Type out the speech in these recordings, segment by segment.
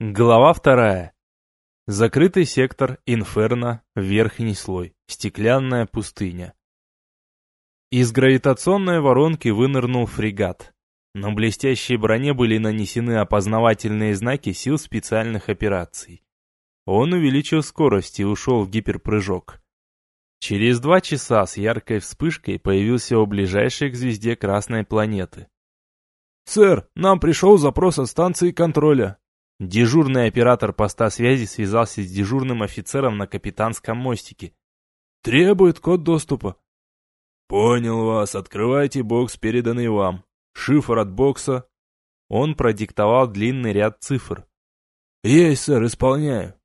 Глава вторая. Закрытый сектор, инферно, верхний слой, стеклянная пустыня. Из гравитационной воронки вынырнул фрегат. На блестящей броне были нанесены опознавательные знаки сил специальных операций. Он увеличил скорость и ушел в гиперпрыжок. Через два часа с яркой вспышкой появился у ближайшей к звезде красной планеты. «Сэр, нам пришел запрос от станции контроля», Дежурный оператор поста связи связался с дежурным офицером на капитанском мостике. «Требует код доступа». «Понял вас. Открывайте бокс, переданный вам. Шифр от бокса». Он продиктовал длинный ряд цифр. «Есть, сэр, исполняю».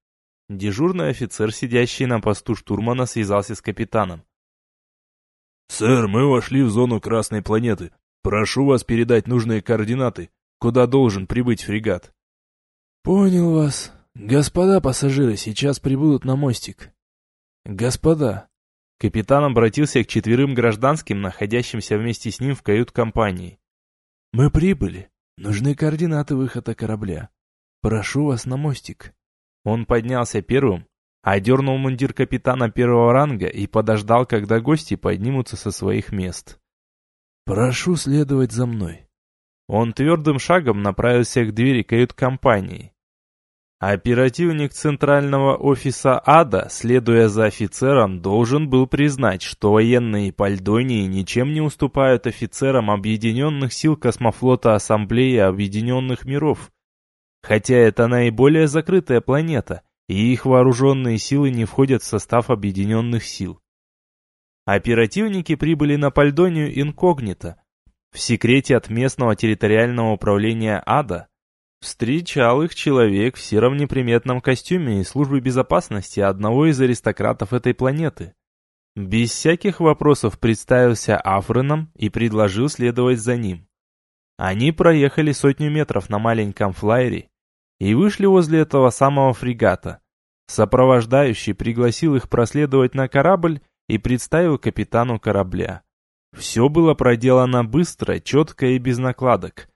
Дежурный офицер, сидящий на посту штурмана, связался с капитаном. «Сэр, мы вошли в зону Красной планеты. Прошу вас передать нужные координаты, куда должен прибыть фрегат». «Понял вас. Господа пассажиры сейчас прибудут на мостик». «Господа». Капитан обратился к четверым гражданским, находящимся вместе с ним в кают-компании. «Мы прибыли. Нужны координаты выхода корабля. Прошу вас на мостик». Он поднялся первым, одернул мундир капитана первого ранга и подождал, когда гости поднимутся со своих мест. «Прошу следовать за мной». Он твердым шагом направился к двери кают-компании. Оперативник центрального офиса ада, следуя за офицером, должен был признать, что военные Пальдонии ничем не уступают офицерам Объединенных сил космофлота Ассамблеи Объединенных Миров. Хотя это наиболее закрытая планета, и их вооруженные силы не входят в состав Объединенных сил. Оперативники прибыли на Пальдонию инкогнито, в секрете от местного территориального управления ада встречал их человек в сером неприметном костюме из службы безопасности одного из аристократов этой планеты. Без всяких вопросов представился Афреном и предложил следовать за ним. Они проехали сотню метров на маленьком флайере и вышли возле этого самого фрегата. Сопровождающий пригласил их проследовать на корабль и представил капитану корабля. Все было проделано быстро, четко и без накладок.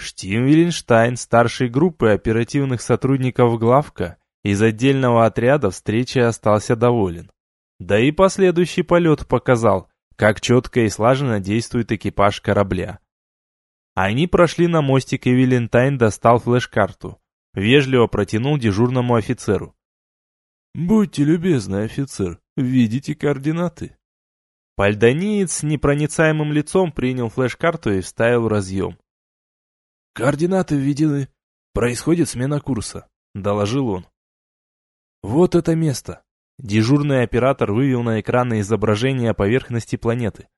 Штим Виленштайн, старшей группы оперативных сотрудников главка, из отдельного отряда встречи остался доволен. Да и последующий полет показал, как четко и слаженно действует экипаж корабля. Они прошли на мостик, и Вилентайн достал флеш-карту. Вежливо протянул дежурному офицеру. «Будьте любезны, офицер, видите координаты?» Пальдониец с непроницаемым лицом принял флеш-карту и вставил разъем. «Координаты введены. Происходит смена курса», — доложил он. «Вот это место». Дежурный оператор вывел на экраны изображение поверхности планеты.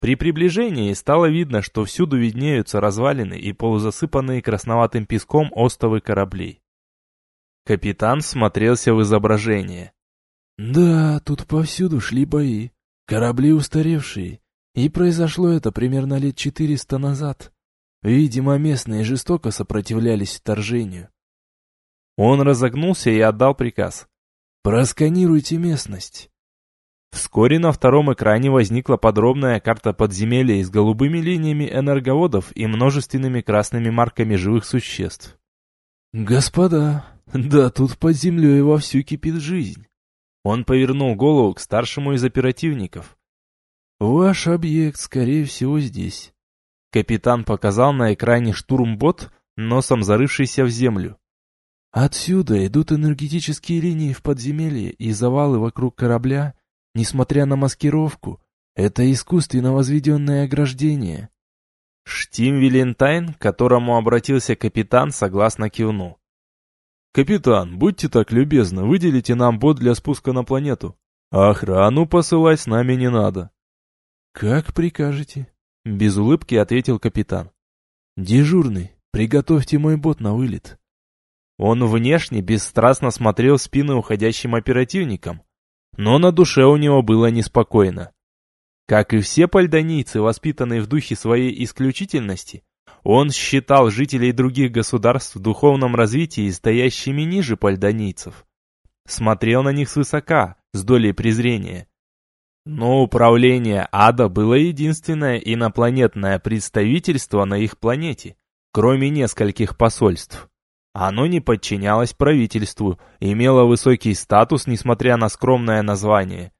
При приближении стало видно, что всюду виднеются развалины и полузасыпанные красноватым песком остовы кораблей. Капитан смотрелся в изображение. «Да, тут повсюду шли бои. Корабли устаревшие, и произошло это примерно лет четыреста назад. Видимо, местные жестоко сопротивлялись вторжению. Он разогнулся и отдал приказ. «Просканируйте местность». Вскоре на втором экране возникла подробная карта подземелья с голубыми линиями энерговодов и множественными красными марками живых существ. «Господа, да тут под землей вовсю кипит жизнь. Он повернул голову к старшему из оперативников. «Ваш объект, скорее всего, здесь». Капитан показал на экране штурмбот, носом зарывшийся в землю. «Отсюда идут энергетические линии в подземелье и завалы вокруг корабля, несмотря на маскировку. Это искусственно возведенное ограждение». Штим Вилентайн, к которому обратился капитан, согласно кивнул. «Капитан, будьте так любезны, выделите нам бот для спуска на планету. А охрану посылать с нами не надо». «Как прикажете?» — без улыбки ответил капитан. «Дежурный, приготовьте мой бот на вылет». Он внешне бесстрастно смотрел в спины уходящим оперативникам, но на душе у него было неспокойно. Как и все пальдонийцы, воспитанные в духе своей исключительности, он считал жителей других государств в духовном развитии стоящими ниже пальдонийцев. Смотрел на них свысока, с долей презрения. Но управление ада было единственное инопланетное представительство на их планете, кроме нескольких посольств. Оно не подчинялось правительству, имело высокий статус, несмотря на скромное название.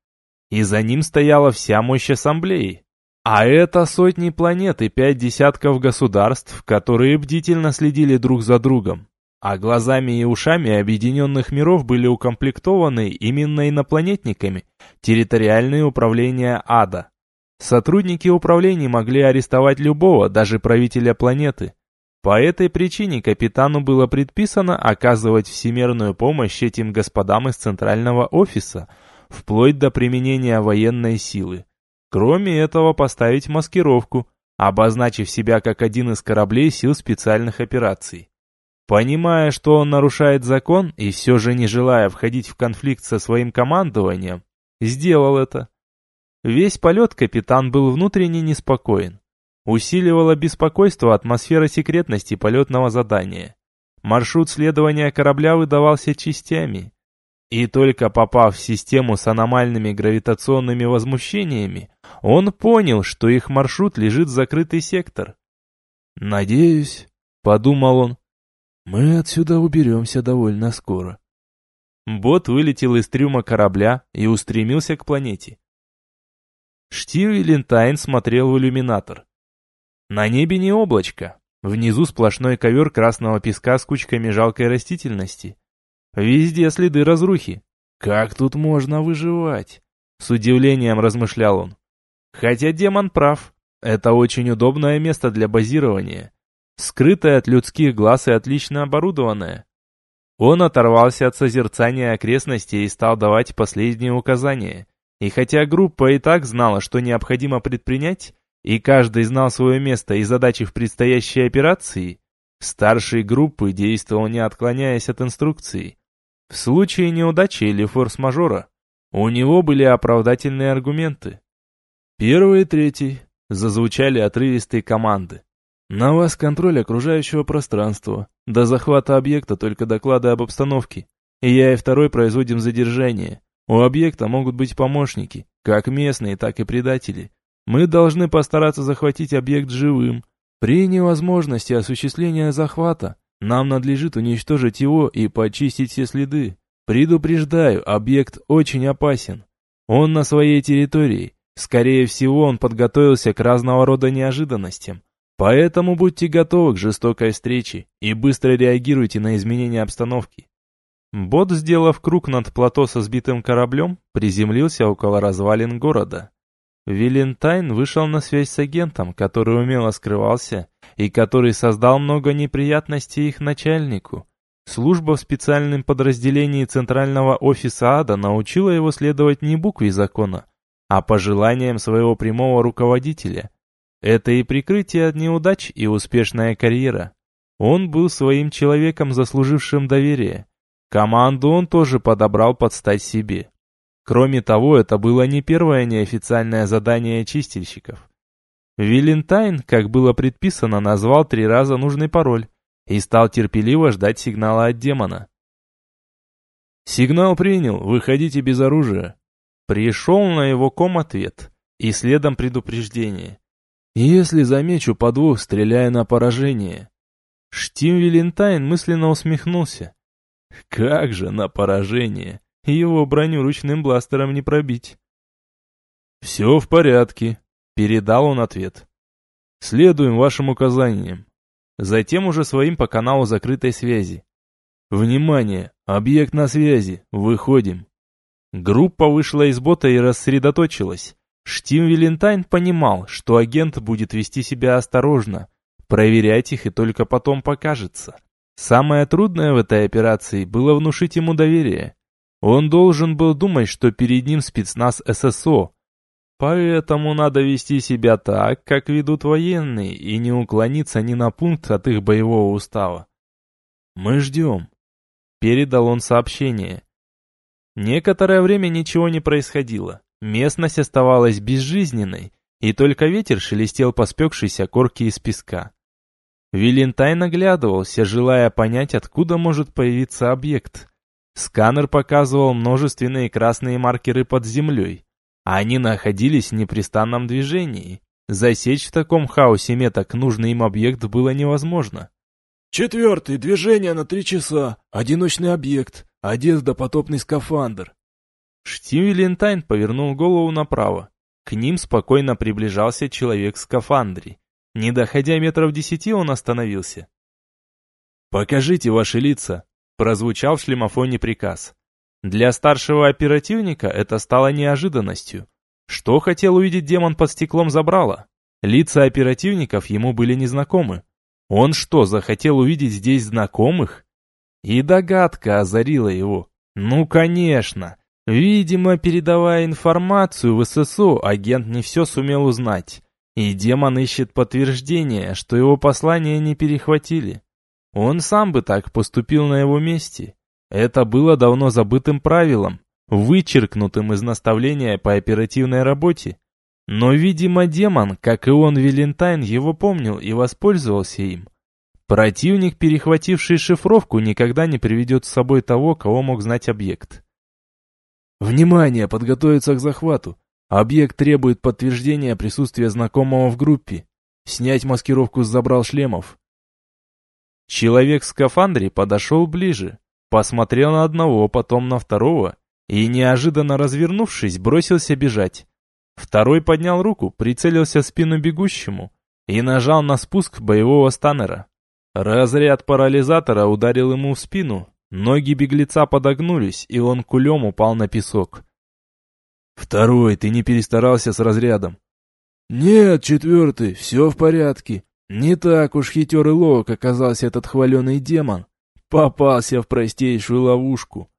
И за ним стояла вся мощь ассамблеи. А это сотни планет и пять десятков государств, которые бдительно следили друг за другом. А глазами и ушами объединенных миров были укомплектованы именно инопланетниками, территориальные управления ада. Сотрудники управлений могли арестовать любого, даже правителя планеты. По этой причине капитану было предписано оказывать всемирную помощь этим господам из центрального офиса, вплоть до применения военной силы. Кроме этого поставить маскировку, обозначив себя как один из кораблей сил специальных операций. Понимая, что он нарушает закон и все же не желая входить в конфликт со своим командованием, сделал это. Весь полет капитан был внутренне неспокоен. Усиливало беспокойство атмосфера секретности полетного задания. Маршрут следования корабля выдавался частями. И только попав в систему с аномальными гравитационными возмущениями, он понял, что их маршрут лежит в закрытый сектор. «Надеюсь», — подумал он, — «мы отсюда уберемся довольно скоро». Бот вылетел из трюма корабля и устремился к планете. Штив Вилентайн смотрел в иллюминатор. На небе не облачко. Внизу сплошной ковер красного песка с кучками жалкой растительности. Везде следы разрухи. Как тут можно выживать? С удивлением размышлял он. Хотя демон прав. Это очень удобное место для базирования. Скрытое от людских глаз и отлично оборудованное. Он оторвался от созерцания окрестностей и стал давать последние указания. И хотя группа и так знала, что необходимо предпринять, и каждый знал свое место и задачи в предстоящей операции, старший группы действовал не отклоняясь от инструкций. В случае неудачи или форс-мажора у него были оправдательные аргументы. Первый и третий зазвучали отрывистые команды. На вас контроль окружающего пространства. До захвата объекта только доклады об обстановке. И я и второй производим задержание. У объекта могут быть помощники, как местные, так и предатели. Мы должны постараться захватить объект живым. При невозможности осуществления захвата нам надлежит уничтожить его и почистить все следы. Предупреждаю, объект очень опасен. Он на своей территории. Скорее всего, он подготовился к разного рода неожиданностям. Поэтому будьте готовы к жестокой встрече и быстро реагируйте на изменения обстановки. Бот, сделав круг над плато со сбитым кораблем, приземлился около развалин города. Вилентайн вышел на связь с агентом, который умело скрывался и который создал много неприятностей их начальнику. Служба в специальном подразделении Центрального офиса ада научила его следовать не букве закона, а по желаниям своего прямого руководителя. Это и прикрытие от неудач, и успешная карьера. Он был своим человеком, заслужившим доверие. Команду он тоже подобрал под стать себе. Кроме того, это было не первое неофициальное задание чистильщиков. Вилентайн, как было предписано, назвал три раза нужный пароль и стал терпеливо ждать сигнала от демона. «Сигнал принял, выходите без оружия». Пришел на его ком ответ и следом предупреждение. «Если замечу подвох, стреляя на поражение». Штим Вилентайн мысленно усмехнулся. «Как же на поражение!» Его броню ручным бластером не пробить. «Все в порядке», — передал он ответ. «Следуем вашим указаниям». Затем уже своим по каналу закрытой связи. «Внимание! Объект на связи! Выходим!» Группа вышла из бота и рассредоточилась. Штим Вилентайн понимал, что агент будет вести себя осторожно, проверять их и только потом покажется. Самое трудное в этой операции было внушить ему доверие. Он должен был думать, что перед ним спецназ ССО. Поэтому надо вести себя так, как ведут военные, и не уклониться ни на пункт от их боевого устава. «Мы ждем», — передал он сообщение. Некоторое время ничего не происходило. Местность оставалась безжизненной, и только ветер шелестел по спекшейся корке из песка. Вилентайн оглядывался, желая понять, откуда может появиться объект. Сканер показывал множественные красные маркеры под землей. Они находились в непрестанном движении. Засечь в таком хаосе меток нужный им объект было невозможно. Четвертый, движение на три часа, одиночный объект, одежда, потопный скафандр. Штим Вилентайн повернул голову направо. К ним спокойно приближался человек в скафандре. Не доходя метров десяти, он остановился. «Покажите ваши лица», — прозвучал в шлемофоне приказ. Для старшего оперативника это стало неожиданностью. Что хотел увидеть демон под стеклом забрала? Лица оперативников ему были незнакомы. Он что, захотел увидеть здесь знакомых? И догадка озарила его. Ну, конечно. Видимо, передавая информацию в ССО, агент не все сумел узнать. И демон ищет подтверждение, что его послание не перехватили. Он сам бы так поступил на его месте. Это было давно забытым правилом, вычеркнутым из наставления по оперативной работе. Но, видимо, демон, как и он, Валентайн, его помнил и воспользовался им. Противник, перехвативший шифровку, никогда не приведет с собой того, кого мог знать объект. Внимание, подготовиться к захвату. Объект требует подтверждения присутствия знакомого в группе. Снять маскировку с забрал шлемов. Человек в скафандре подошел ближе, посмотрел на одного, потом на второго и, неожиданно развернувшись, бросился бежать. Второй поднял руку, прицелился в спину бегущему и нажал на спуск боевого станнера. Разряд парализатора ударил ему в спину, Ноги беглеца подогнулись, и он кулем упал на песок. «Второй, ты не перестарался с разрядом?» «Нет, четвертый, все в порядке. Не так уж хитер и ловок оказался этот хваленый демон. Попался в простейшую ловушку».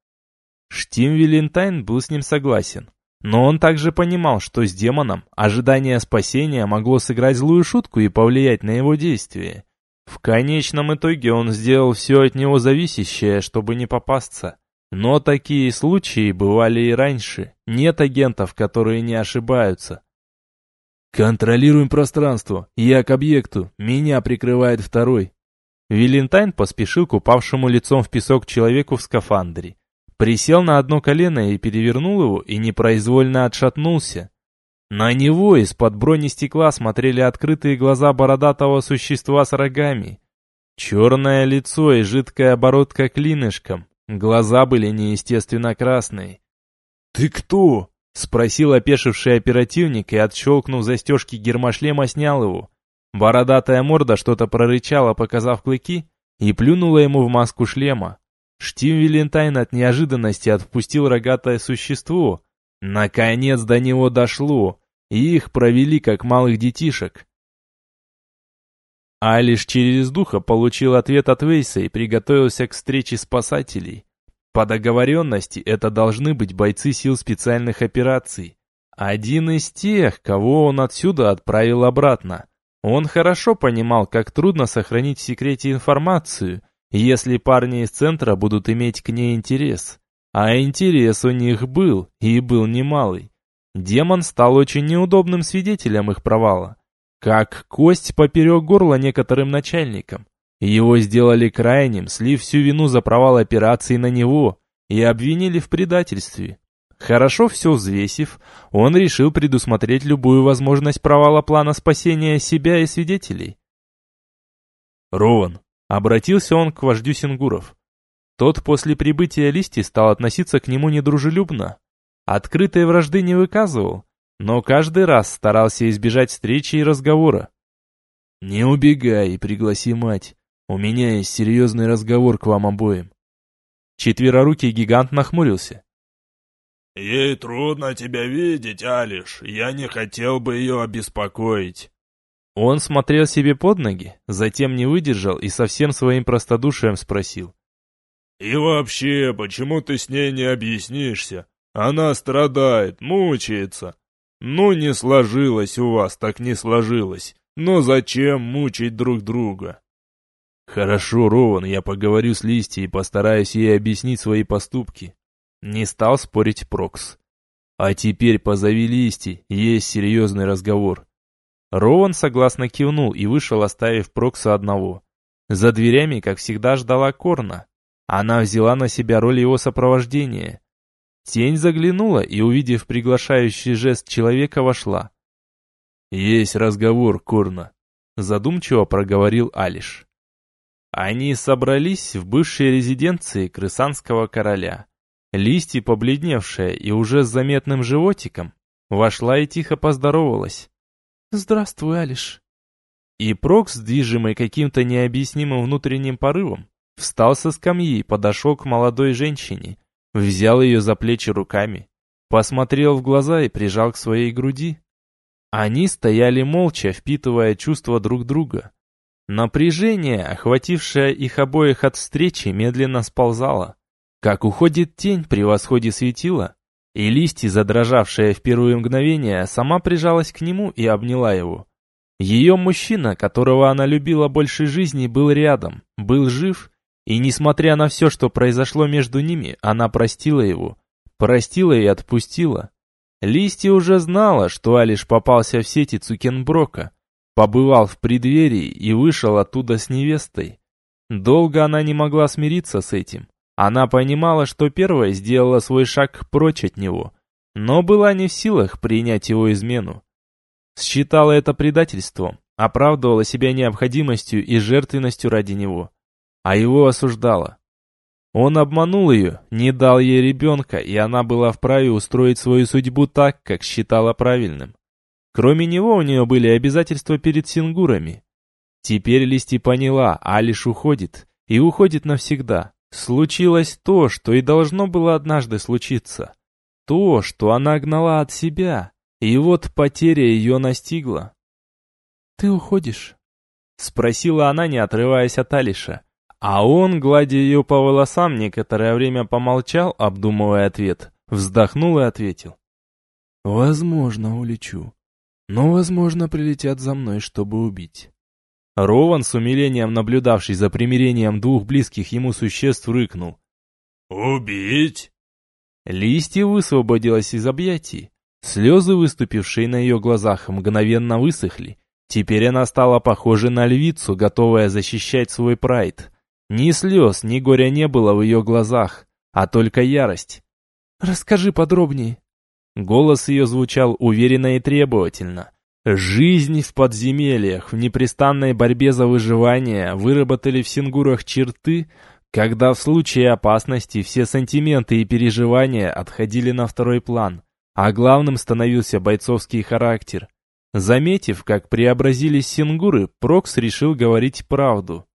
Штим Вилентайн был с ним согласен. Но он также понимал, что с демоном ожидание спасения могло сыграть злую шутку и повлиять на его действия. В конечном итоге он сделал все от него зависящее, чтобы не попасться. Но такие случаи бывали и раньше. Нет агентов, которые не ошибаются. «Контролируем пространство. Я к объекту. Меня прикрывает второй». Вилентайн поспешил к упавшему лицом в песок человеку в скафандре. Присел на одно колено и перевернул его, и непроизвольно отшатнулся. На него из-под бронестекла смотрели открытые глаза бородатого существа с рогами. Черное лицо и жидкая оборотка клинышком. Глаза были неестественно красные. «Ты кто?» — спросил опешивший оперативник и, отщелкнув застежки гермошлема, снял его. Бородатая морда что-то прорычала, показав клыки, и плюнула ему в маску шлема. Штим Вилентайн от неожиданности отпустил рогатое существо. Наконец до него дошло и их провели как малых детишек. А лишь через духа получил ответ от Вейса и приготовился к встрече спасателей. По договоренности это должны быть бойцы сил специальных операций. Один из тех, кого он отсюда отправил обратно. Он хорошо понимал, как трудно сохранить в секрете информацию, если парни из центра будут иметь к ней интерес. А интерес у них был, и был немалый. Демон стал очень неудобным свидетелем их провала. Как кость поперек горла некоторым начальникам. Его сделали крайним, слив всю вину за провал операции на него и обвинили в предательстве. Хорошо все взвесив, он решил предусмотреть любую возможность провала плана спасения себя и свидетелей. «Рован», — обратился он к вождю Сингуров. Тот после прибытия Листи стал относиться к нему недружелюбно, Открытой вражды не выказывал, но каждый раз старался избежать встречи и разговора. «Не убегай и пригласи мать. У меня есть серьезный разговор к вам обоим». Четверорукий гигант нахмурился. «Ей трудно тебя видеть, Алиш. Я не хотел бы ее обеспокоить». Он смотрел себе под ноги, затем не выдержал и совсем своим простодушием спросил. «И вообще, почему ты с ней не объяснишься? Она страдает, мучается. Ну, не сложилось у вас, так не сложилось. Но зачем мучить друг друга? Хорошо, Рован, я поговорю с Листей и постараюсь ей объяснить свои поступки. Не стал спорить Прокс. А теперь позови Листи, есть серьезный разговор. Рован согласно кивнул и вышел, оставив Прокса одного. За дверями, как всегда, ждала Корна. Она взяла на себя роль его сопровождения. Тень заглянула и, увидев приглашающий жест человека, вошла. «Есть разговор, Корна», — задумчиво проговорил Алиш. Они собрались в бывшей резиденции крысанского короля. Листья, побледневшая и уже с заметным животиком, вошла и тихо поздоровалась. «Здравствуй, Алиш». И Прокс, движимый каким-то необъяснимым внутренним порывом, встал со скамьи подошел к молодой женщине, взял ее за плечи руками, посмотрел в глаза и прижал к своей груди. Они стояли молча, впитывая чувства друг друга. Напряжение, охватившее их обоих от встречи, медленно сползало. Как уходит тень при восходе светила, и листья, задрожавшая в первые мгновения, сама прижалась к нему и обняла его. Ее мужчина, которого она любила больше жизни, был рядом, был жив, и несмотря на все, что произошло между ними, она простила его, простила и отпустила. Листья уже знала, что Алиш попался в сети Цукенброка, побывал в преддверии и вышел оттуда с невестой. Долго она не могла смириться с этим. Она понимала, что первая сделала свой шаг прочь от него, но была не в силах принять его измену. Считала это предательством, оправдывала себя необходимостью и жертвенностью ради него, а его осуждала. Он обманул ее, не дал ей ребенка, и она была вправе устроить свою судьбу так, как считала правильным. Кроме него у нее были обязательства перед сингурами. Теперь Листи поняла, Алиш уходит, и уходит навсегда. Случилось то, что и должно было однажды случиться. То, что она гнала от себя, и вот потеря ее настигла. «Ты уходишь?» — спросила она, не отрываясь от Алиша. А он, гладя ее по волосам, некоторое время помолчал, обдумывая ответ, вздохнул и ответил. «Возможно, улечу. Но, возможно, прилетят за мной, чтобы убить. Рован, с умилением наблюдавший за примирением двух близких ему существ, рыкнул. «Убить?» Листья высвободилась из объятий. Слезы, выступившие на ее глазах, мгновенно высохли. Теперь она стала похожа на львицу, готовая защищать свой прайд. Ни слез, ни горя не было в ее глазах, а только ярость. «Расскажи подробнее». Голос ее звучал уверенно и требовательно. Жизнь в подземельях, в непрестанной борьбе за выживание выработали в сингурах черты, когда в случае опасности все сантименты и переживания отходили на второй план, а главным становился бойцовский характер. Заметив, как преобразились сингуры, Прокс решил говорить правду.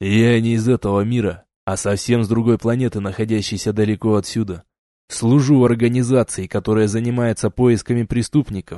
«Я не из этого мира, а совсем с другой планеты, находящейся далеко отсюда. Служу организации, которая занимается поисками преступник»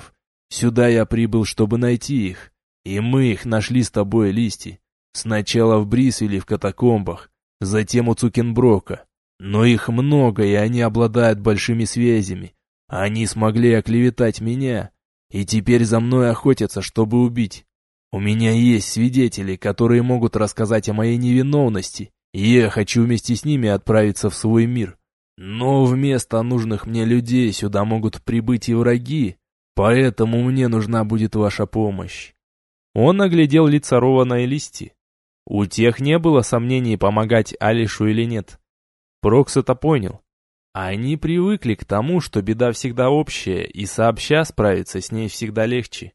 Сюда я прибыл, чтобы найти их. И мы их нашли с тобой, Листи. Сначала в Брисвеле в катакомбах, затем у Цукенброка. Но их много, и они обладают большими связями. Они смогли оклеветать меня, и теперь за мной охотятся, чтобы убить. У меня есть свидетели, которые могут рассказать о моей невиновности, и я хочу вместе с ними отправиться в свой мир. Но вместо нужных мне людей сюда могут прибыть и враги, Поэтому мне нужна будет ваша помощь. Он оглядел лица Рована и Листи. У тех не было сомнений, помогать Алишу или нет. Прокс это понял. Они привыкли к тому, что беда всегда общая, и сообща справиться с ней всегда легче.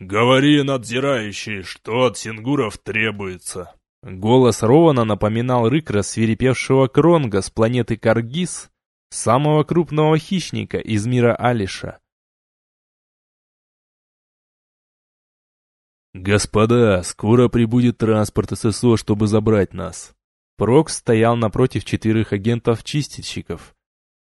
«Говори, надзирающий, что от сингуров требуется?» Голос Рована напоминал рык рассверепевшего Кронга с планеты Каргис, самого крупного хищника из мира Алиша. «Господа, скоро прибудет транспорт ССО, чтобы забрать нас». Прокс стоял напротив четверых агентов-чистильщиков.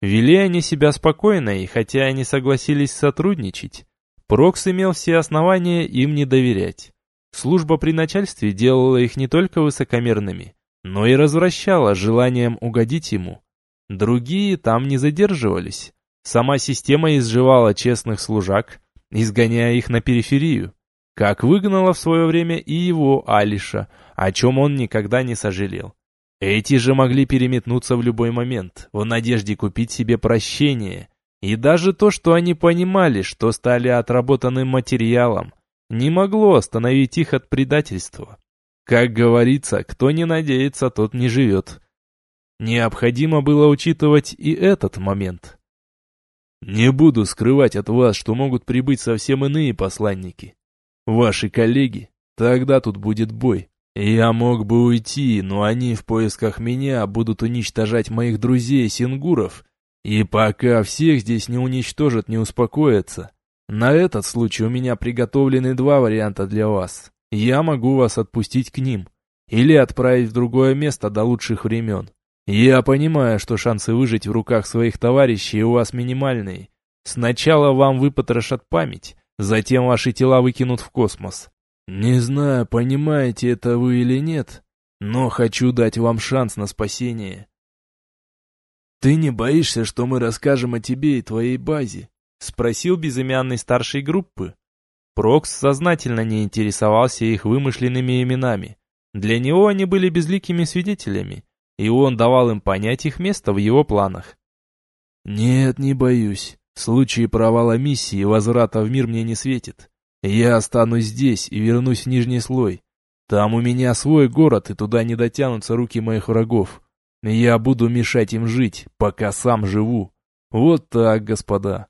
Вели они себя спокойно, и хотя они согласились сотрудничать, Прокс имел все основания им не доверять. Служба при начальстве делала их не только высокомерными, но и развращала желанием угодить ему. Другие там не задерживались. Сама система изживала честных служак, изгоняя их на периферию, как выгнала в свое время и его Алиша, о чем он никогда не сожалел. Эти же могли переметнуться в любой момент, в надежде купить себе прощение. И даже то, что они понимали, что стали отработанным материалом, не могло остановить их от предательства. Как говорится, кто не надеется, тот не живет. Необходимо было учитывать и этот момент. Не буду скрывать от вас, что могут прибыть совсем иные посланники. Ваши коллеги, тогда тут будет бой. Я мог бы уйти, но они в поисках меня будут уничтожать моих друзей-сингуров, и пока всех здесь не уничтожат, не успокоятся. На этот случай у меня приготовлены два варианта для вас. Я могу вас отпустить к ним, или отправить в другое место до лучших времен. Я понимаю, что шансы выжить в руках своих товарищей у вас минимальные. Сначала вам выпотрошат память, затем ваши тела выкинут в космос. Не знаю, понимаете это вы или нет, но хочу дать вам шанс на спасение. Ты не боишься, что мы расскажем о тебе и твоей базе? Спросил безымянный старшей группы. Прокс сознательно не интересовался их вымышленными именами. Для него они были безликими свидетелями, и он давал им понять их место в его планах. «Нет, не боюсь. В случае провала миссии возврата в мир мне не светит. Я останусь здесь и вернусь в нижний слой. Там у меня свой город, и туда не дотянутся руки моих врагов. Я буду мешать им жить, пока сам живу. Вот так, господа.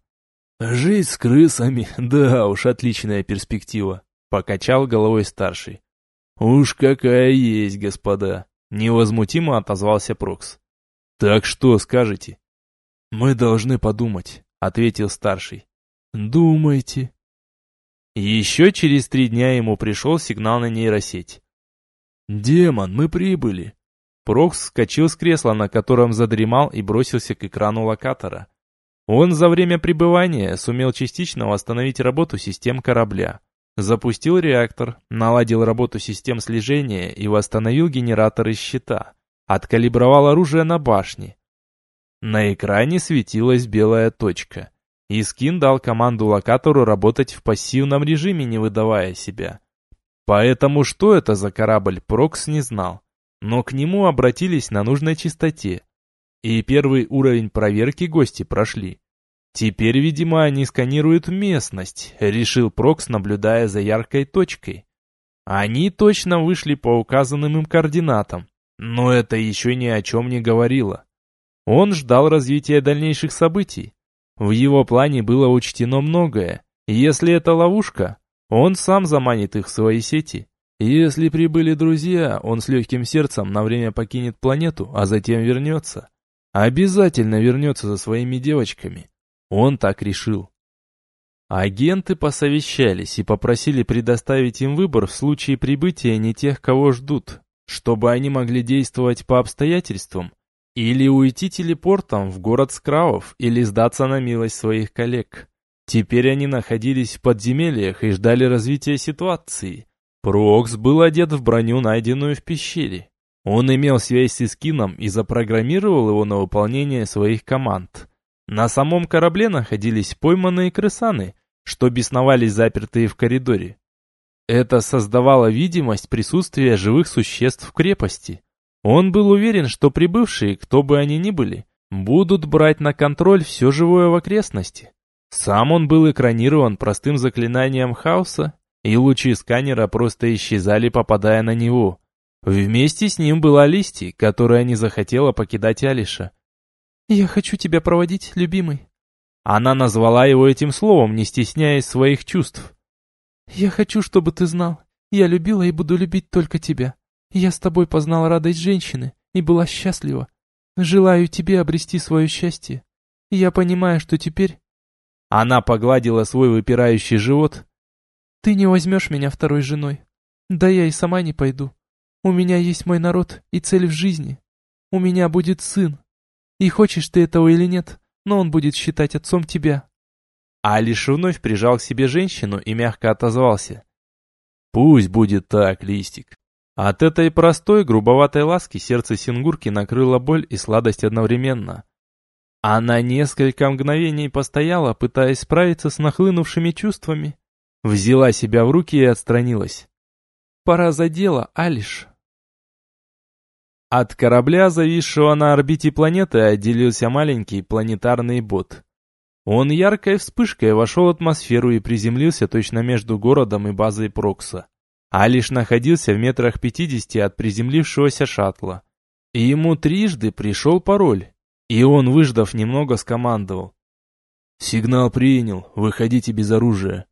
Жить с крысами, да уж, отличная перспектива. Покачал головой старший. Уж какая есть, господа. Невозмутимо отозвался Прокс. Так что скажете? Мы должны подумать, ответил старший. Думайте, еще через три дня ему пришел сигнал на нейросеть. «Демон, мы прибыли!» Прокс вскочил с кресла, на котором задремал, и бросился к экрану локатора. Он за время пребывания сумел частично восстановить работу систем корабля. Запустил реактор, наладил работу систем слежения и восстановил генераторы щита. Откалибровал оружие на башне. На экране светилась белая точка. Искин дал команду локатору работать в пассивном режиме, не выдавая себя. Поэтому что это за корабль, Прокс не знал. Но к нему обратились на нужной частоте. И первый уровень проверки гости прошли. Теперь, видимо, они сканируют местность, решил Прокс, наблюдая за яркой точкой. Они точно вышли по указанным им координатам, но это еще ни о чем не говорило. Он ждал развития дальнейших событий. В его плане было учтено многое. Если это ловушка, он сам заманит их в свои сети. Если прибыли друзья, он с легким сердцем на время покинет планету, а затем вернется. Обязательно вернется за своими девочками. Он так решил. Агенты посовещались и попросили предоставить им выбор в случае прибытия не тех, кого ждут, чтобы они могли действовать по обстоятельствам или уйти телепортом в город Скраов, или сдаться на милость своих коллег. Теперь они находились в подземельях и ждали развития ситуации. Прокс был одет в броню, найденную в пещере. Он имел связь с Искином и запрограммировал его на выполнение своих команд. На самом корабле находились пойманные крысаны, что бесновались запертые в коридоре. Это создавало видимость присутствия живых существ в крепости. Он был уверен, что прибывшие, кто бы они ни были, будут брать на контроль все живое в окрестности. Сам он был экранирован простым заклинанием хаоса, и лучи сканера просто исчезали, попадая на него. Вместе с ним была Листи, которая не захотела покидать Алиша. «Я хочу тебя проводить, любимый». Она назвала его этим словом, не стесняясь своих чувств. «Я хочу, чтобы ты знал, я любила и буду любить только тебя. Я с тобой познал радость женщины и была счастлива. Желаю тебе обрести свое счастье. Я понимаю, что теперь...» Она погладила свой выпирающий живот. «Ты не возьмешь меня второй женой. Да я и сама не пойду. У меня есть мой народ и цель в жизни. У меня будет сын. И хочешь ты этого или нет, но он будет считать отцом тебя». Алиш вновь прижал к себе женщину и мягко отозвался. «Пусть будет так, Листик. От этой простой, грубоватой ласки сердце Сингурки накрыло боль и сладость одновременно. Она несколько мгновений постояла, пытаясь справиться с нахлынувшими чувствами. Взяла себя в руки и отстранилась. «Пора за дело, Алиш». От корабля, зависшего на орбите планеты, отделился маленький планетарный бот. Он яркой вспышкой вошел в атмосферу и приземлился точно между городом и базой Прокса а лишь находился в метрах пятидесяти от приземлившегося шаттла. И ему трижды пришел пароль, и он, выждав немного, скомандовал. «Сигнал принял, выходите без оружия».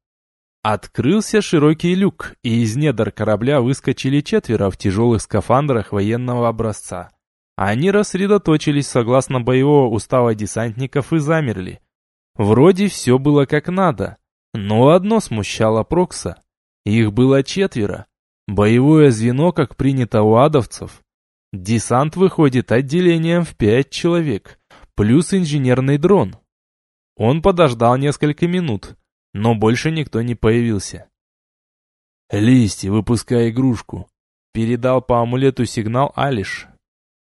Открылся широкий люк, и из недр корабля выскочили четверо в тяжелых скафандрах военного образца. Они рассредоточились согласно боевого устава десантников и замерли. Вроде все было как надо, но одно смущало Прокса. Их было четверо. Боевое звено, как принято у адовцев. Десант выходит отделением в пять человек, плюс инженерный дрон. Он подождал несколько минут, но больше никто не появился. «Листья, выпускай игрушку», — передал по амулету сигнал Алиш.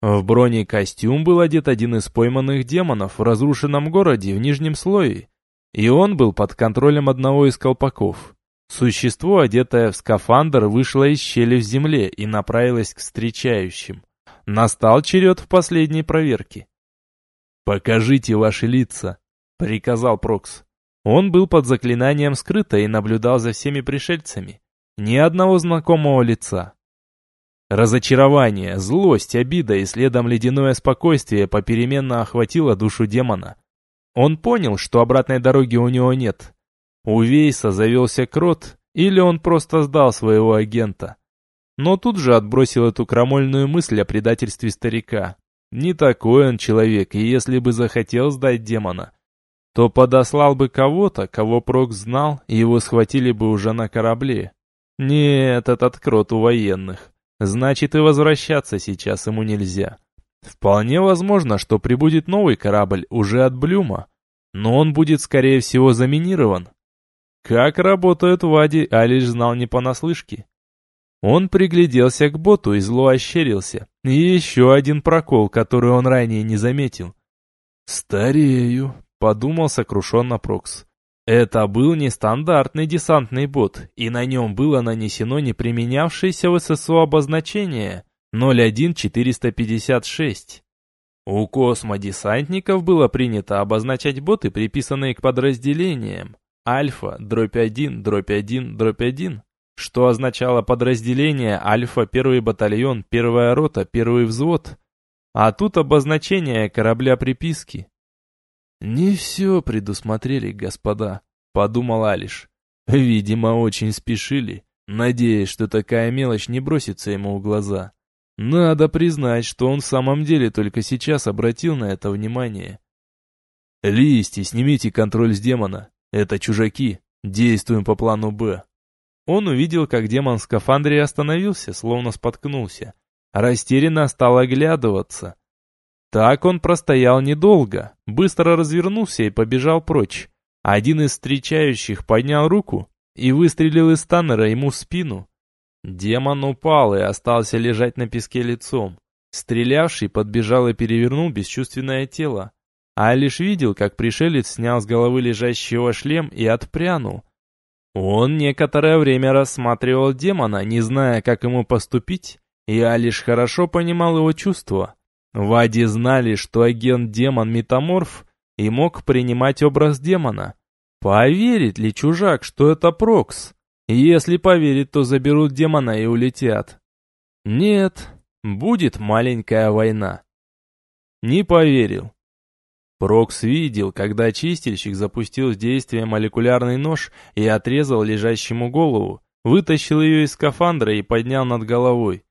В бронекостюм был одет один из пойманных демонов в разрушенном городе в нижнем слое, и он был под контролем одного из колпаков. Существо, одетое в скафандр, вышло из щели в земле и направилось к встречающим. Настал черед в последней проверке. «Покажите ваши лица», — приказал Прокс. Он был под заклинанием скрыто и наблюдал за всеми пришельцами. Ни одного знакомого лица. Разочарование, злость, обида и следом ледяное спокойствие попеременно охватило душу демона. Он понял, что обратной дороги у него нет. У Вейса завелся крот, или он просто сдал своего агента. Но тут же отбросил эту крамольную мысль о предательстве старика. Не такой он человек, и если бы захотел сдать демона, то подослал бы кого-то, кого Прок знал, и его схватили бы уже на корабле. Нет, этот крот у военных. Значит, и возвращаться сейчас ему нельзя. Вполне возможно, что прибудет новый корабль уже от Блюма, но он будет, скорее всего, заминирован. Как работают Вади, Алиш знал не понаслышке. Он пригляделся к боту и зло ощерился. И еще один прокол, который он ранее не заметил. «Старею», подумал сокрушенно Прокс. Это был нестандартный десантный бот, и на нем было нанесено не применявшееся в ССО обозначение 01456. У космодесантников было принято обозначать боты, приписанные к подразделениям. Альфа, дробь 1, дробь 1, дробь 1, что означало подразделение Альфа, первый батальон, первая рота, первый взвод. А тут обозначение корабля приписки. «Не все предусмотрели, господа», — подумал Алиш. Видимо, очень спешили, надеясь, что такая мелочь не бросится ему в глаза. Надо признать, что он в самом деле только сейчас обратил на это внимание. «Листья, снимите контроль с демона. Это чужаки. Действуем по плану «Б». Он увидел, как демон в скафандре остановился, словно споткнулся. Растерянно стал оглядываться. Так он простоял недолго, быстро развернулся и побежал прочь. Один из встречающих поднял руку и выстрелил из таннера ему в спину. Демон упал и остался лежать на песке лицом. Стрелявший подбежал и перевернул бесчувственное тело. А лишь видел, как пришелец снял с головы лежащего шлем и отпрянул. Он некоторое время рассматривал демона, не зная, как ему поступить, и Алиш хорошо понимал его чувства. Вади знали, что агент-демон метаморф и мог принимать образ демона. Поверит ли чужак, что это Прокс? Если поверит, то заберут демона и улетят. Нет, будет маленькая война. Не поверил. Прокс видел, когда чистильщик запустил в действие молекулярный нож и отрезал лежащему голову, вытащил ее из скафандра и поднял над головой.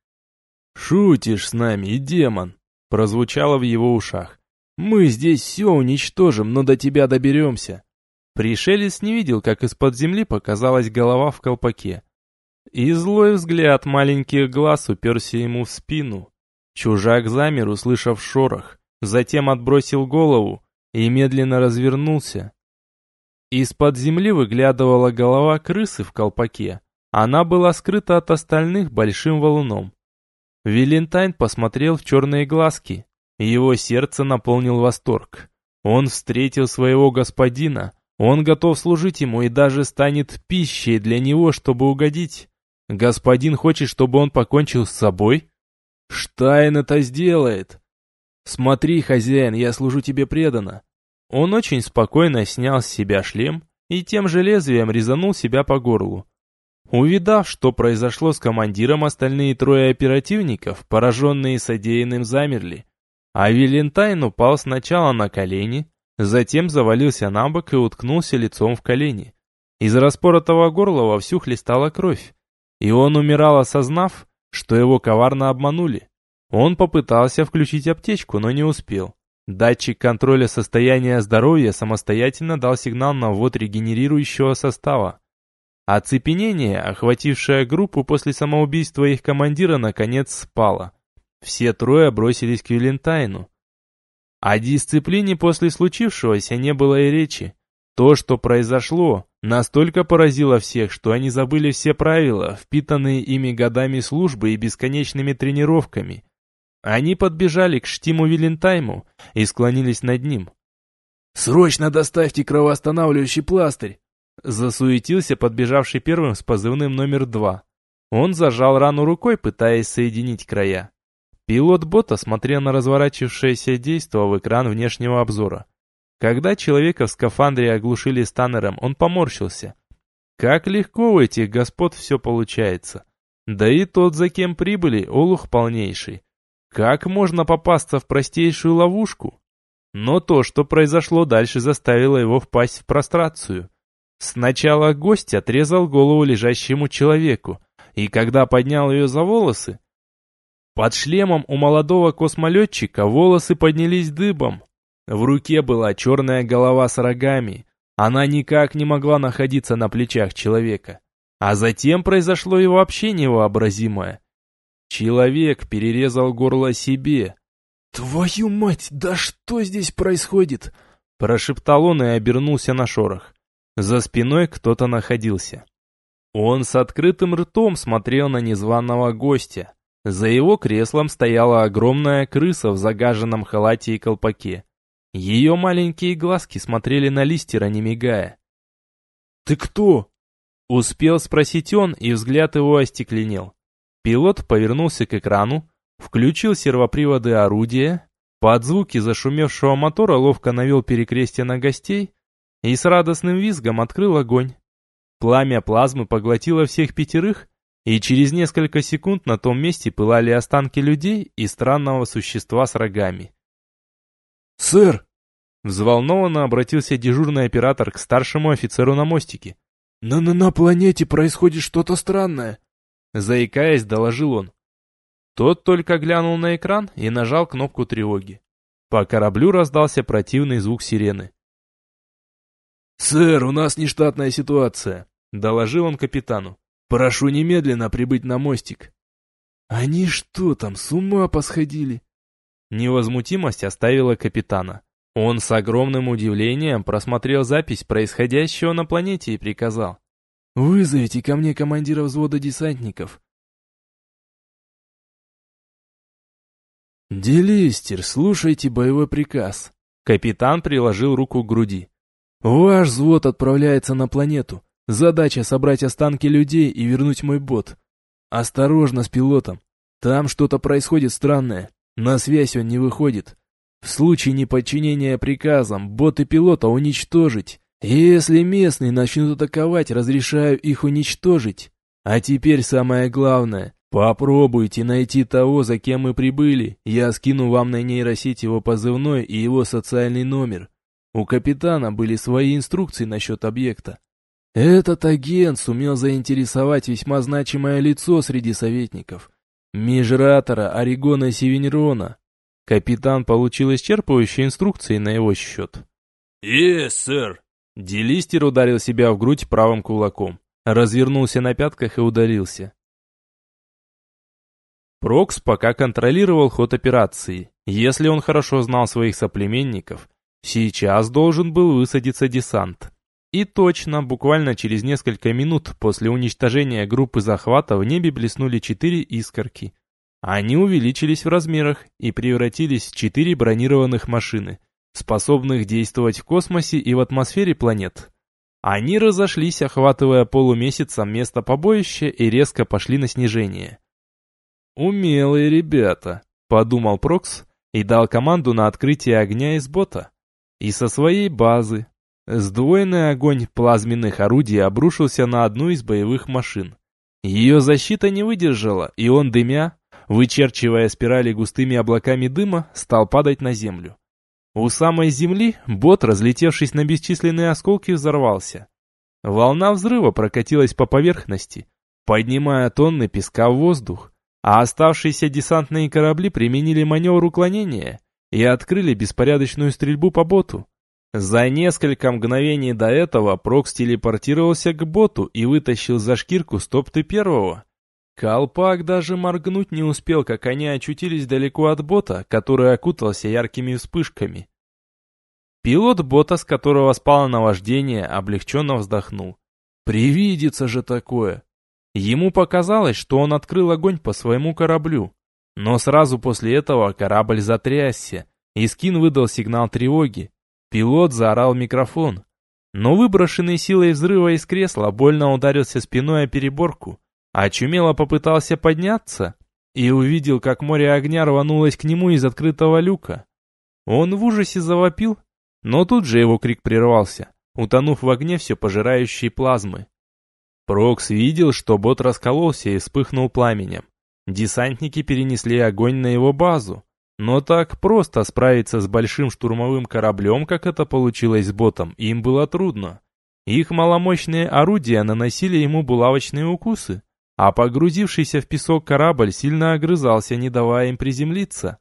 «Шутишь с нами, демон!» Прозвучало в его ушах. «Мы здесь все уничтожим, но до тебя доберемся». Пришелец не видел, как из-под земли показалась голова в колпаке. И злой взгляд маленьких глаз уперся ему в спину. Чужак замер, услышав шорох, затем отбросил голову и медленно развернулся. Из-под земли выглядывала голова крысы в колпаке. Она была скрыта от остальных большим валуном. Вилентайн посмотрел в черные глазки. Его сердце наполнил восторг. Он встретил своего господина, он готов служить ему и даже станет пищей для него, чтобы угодить. Господин хочет, чтобы он покончил с собой? Штайн это сделает. Смотри, хозяин, я служу тебе преданно. Он очень спокойно снял с себя шлем и тем же лезвием резанул себя по горлу. Увидав, что произошло с командиром, остальные трое оперативников, пораженные содеянным, замерли. А Вилентайн упал сначала на колени, затем завалился на бок и уткнулся лицом в колени. Из распоротого горла вовсю хлестала кровь, и он умирал, осознав, что его коварно обманули. Он попытался включить аптечку, но не успел. Датчик контроля состояния здоровья самостоятельно дал сигнал на ввод регенерирующего состава. Оцепенение, охватившее группу после самоубийства их командира, наконец спало. Все трое бросились к Вилентайну. О дисциплине после случившегося не было и речи. То, что произошло, настолько поразило всех, что они забыли все правила, впитанные ими годами службы и бесконечными тренировками. Они подбежали к Штиму Вилентайму и склонились над ним. «Срочно доставьте кровоостанавливающий пластырь!» Засуетился подбежавший первым с позывным номер два. Он зажал рану рукой, пытаясь соединить края. Пилот бота смотрел на разворачивающееся действо в экран внешнего обзора. Когда человека в скафандре оглушили станером, он поморщился. Как легко у этих господ все получается. Да и тот, за кем прибыли, олух полнейший. Как можно попасться в простейшую ловушку? Но то, что произошло дальше, заставило его впасть в прострацию. Сначала гость отрезал голову лежащему человеку, и когда поднял ее за волосы, под шлемом у молодого космолетчика волосы поднялись дыбом. В руке была черная голова с рогами. Она никак не могла находиться на плечах человека. А затем произошло и вообще невообразимое. Человек перерезал горло себе. «Твою мать, да что здесь происходит?» Прошептал он и обернулся на шорох. За спиной кто-то находился. Он с открытым ртом смотрел на незваного гостя. За его креслом стояла огромная крыса в загаженном халате и колпаке. Ее маленькие глазки смотрели на листера, не мигая. «Ты кто?» Успел спросить он, и взгляд его остекленел. Пилот повернулся к экрану, включил сервоприводы орудия, под звуки зашумевшего мотора ловко навел перекрестие на гостей и с радостным визгом открыл огонь. Пламя плазмы поглотило всех пятерых, и через несколько секунд на том месте пылали останки людей и странного существа с рогами. «Сэр!» Взволнованно обратился дежурный оператор к старшему офицеру на мостике. «На, -на, -на планете происходит что-то странное!» Заикаясь, доложил он. Тот только глянул на экран и нажал кнопку тревоги. По кораблю раздался противный звук сирены. «Сэр, у нас нештатная ситуация», — доложил он капитану. «Прошу немедленно прибыть на мостик». «Они что там, с ума посходили?» Невозмутимость оставила капитана. Он с огромным удивлением просмотрел запись происходящего на планете и приказал. «Вызовите ко мне командира взвода десантников». «Делистер, слушайте боевой приказ». Капитан приложил руку к груди. «Ваш взвод отправляется на планету. Задача собрать останки людей и вернуть мой бот. Осторожно с пилотом. Там что-то происходит странное. На связь он не выходит. В случае неподчинения приказам, боты пилота уничтожить. Если местные начнут атаковать, разрешаю их уничтожить. А теперь самое главное. Попробуйте найти того, за кем мы прибыли. Я скину вам на нейросеть его позывной и его социальный номер. У капитана были свои инструкции насчет объекта. Этот агент сумел заинтересовать весьма значимое лицо среди советников. Межратора Орегона Севенерона. Капитан получил исчерпывающие инструкции на его счет. «Есть, сэр!» Делистер ударил себя в грудь правым кулаком, развернулся на пятках и ударился. Прокс пока контролировал ход операции. Если он хорошо знал своих соплеменников, сейчас должен был высадиться десант. И точно, буквально через несколько минут после уничтожения группы захвата в небе блеснули четыре искорки. Они увеличились в размерах и превратились в четыре бронированных машины, способных действовать в космосе и в атмосфере планет. Они разошлись, охватывая полумесяцем место побоища и резко пошли на снижение. «Умелые ребята», — подумал Прокс и дал команду на открытие огня из бота. И со своей базы, Сдвоенный огонь плазменных орудий обрушился на одну из боевых машин. Ее защита не выдержала, и он, дымя, вычерчивая спирали густыми облаками дыма, стал падать на землю. У самой земли бот, разлетевшись на бесчисленные осколки, взорвался. Волна взрыва прокатилась по поверхности, поднимая тонны песка в воздух, а оставшиеся десантные корабли применили маневр уклонения и открыли беспорядочную стрельбу по боту. За несколько мгновений до этого Прокс телепортировался к боту и вытащил за шкирку стопты первого. Колпак даже моргнуть не успел, как они очутились далеко от бота, который окутался яркими вспышками. Пилот бота, с которого спало наваждение, облегченно вздохнул. «Привидится же такое!» Ему показалось, что он открыл огонь по своему кораблю. Но сразу после этого корабль затрясся, и Скин выдал сигнал тревоги. Пилот заорал в микрофон. Но выброшенный силой взрыва из кресла больно ударился спиной о переборку, очумело попытался подняться и увидел, как море огня рванулось к нему из открытого люка. Он в ужасе завопил, но тут же его крик прервался, утонув в огне все пожирающей плазмы. Прокс видел, что бот раскололся и вспыхнул пламенем. Десантники перенесли огонь на его базу, но так просто справиться с большим штурмовым кораблем, как это получилось с ботом, им было трудно. Их маломощные орудия наносили ему булавочные укусы, а погрузившийся в песок корабль сильно огрызался, не давая им приземлиться.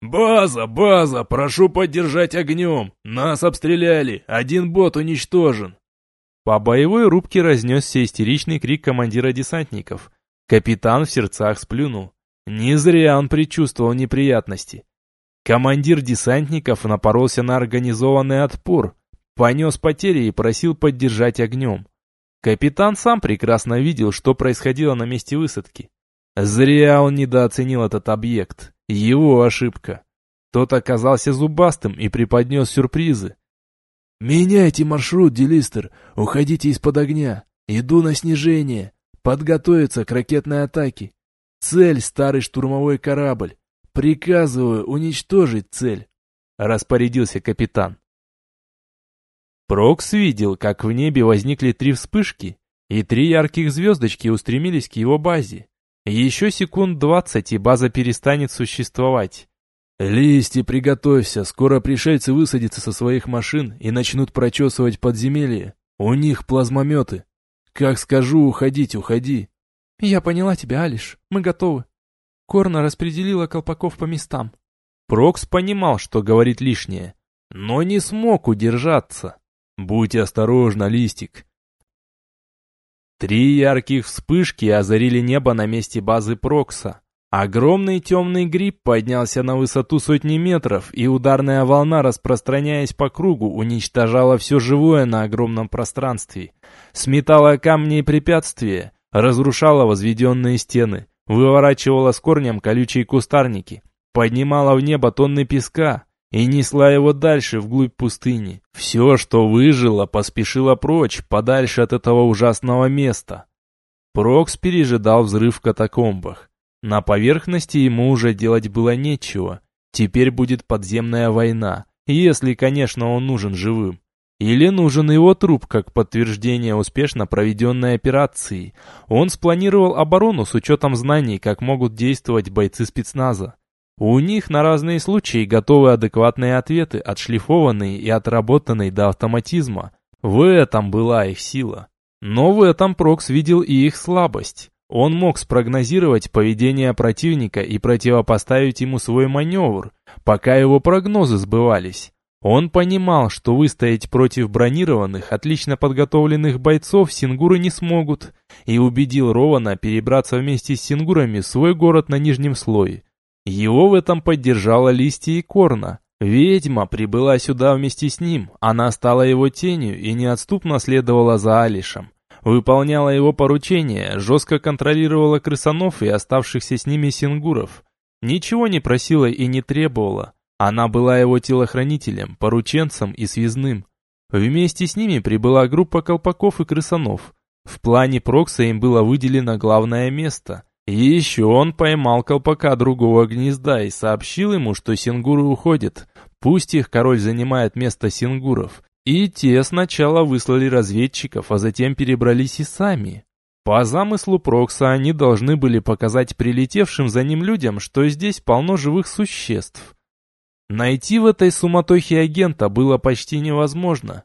«База, база, прошу поддержать огнем! Нас обстреляли, один бот уничтожен!» По боевой рубке разнесся истеричный крик командира десантников. Капитан в сердцах сплюнул. Не зря он предчувствовал неприятности. Командир десантников напоролся на организованный отпор, понес потери и просил поддержать огнем. Капитан сам прекрасно видел, что происходило на месте высадки. Зря он недооценил этот объект. Его ошибка. Тот оказался зубастым и преподнес сюрпризы. «Меняйте маршрут, Делистер, уходите из-под огня. Иду на снижение. Подготовиться к ракетной атаке. Цель — старый штурмовой корабль. Приказываю уничтожить цель», — распорядился капитан. Прокс видел, как в небе возникли три вспышки, и три ярких звездочки устремились к его базе. Еще секунд двадцать, и база перестанет существовать. «Листи, приготовься, скоро пришельцы высадятся со своих машин и начнут прочесывать подземелье. У них плазмометы. Как скажу, уходить, уходи». «Я поняла тебя, Алиш, мы готовы». Корна распределила колпаков по местам. Прокс понимал, что говорит лишнее, но не смог удержаться. Будь осторожна, листик. Три ярких вспышки озарили небо на месте базы Прокса. Огромный темный гриб поднялся на высоту сотни метров, и ударная волна, распространяясь по кругу, уничтожала все живое на огромном пространстве. Сметала камни и препятствия, разрушала возведенные стены, выворачивала с корнем колючие кустарники, поднимала в небо тонны песка, и несла его дальше, вглубь пустыни. Все, что выжило, поспешило прочь, подальше от этого ужасного места. Прокс пережидал взрыв в катакомбах. На поверхности ему уже делать было нечего. Теперь будет подземная война, если, конечно, он нужен живым. Или нужен его труп, как подтверждение успешно проведенной операции. Он спланировал оборону с учетом знаний, как могут действовать бойцы спецназа. У них на разные случаи готовы адекватные ответы, отшлифованные и отработанные до автоматизма. В этом была их сила. Но в этом Прокс видел и их слабость. Он мог спрогнозировать поведение противника и противопоставить ему свой маневр, пока его прогнозы сбывались. Он понимал, что выстоять против бронированных, отлично подготовленных бойцов сингуры не смогут, и убедил Рована перебраться вместе с сингурами в свой город на нижнем слое. Его в этом поддержала Листья и Корна. Ведьма прибыла сюда вместе с ним, она стала его тенью и неотступно следовала за Алишем. Выполняла его поручения, жестко контролировала крысанов и оставшихся с ними сингуров. Ничего не просила и не требовала. Она была его телохранителем, порученцем и связным. Вместе с ними прибыла группа колпаков и крысанов. В плане Прокса им было выделено главное место – и еще он поймал колпака другого гнезда и сообщил ему, что сингуры уходят. Пусть их король занимает место сингуров. И те сначала выслали разведчиков, а затем перебрались и сами. По замыслу Прокса они должны были показать прилетевшим за ним людям, что здесь полно живых существ. Найти в этой суматохе агента было почти невозможно.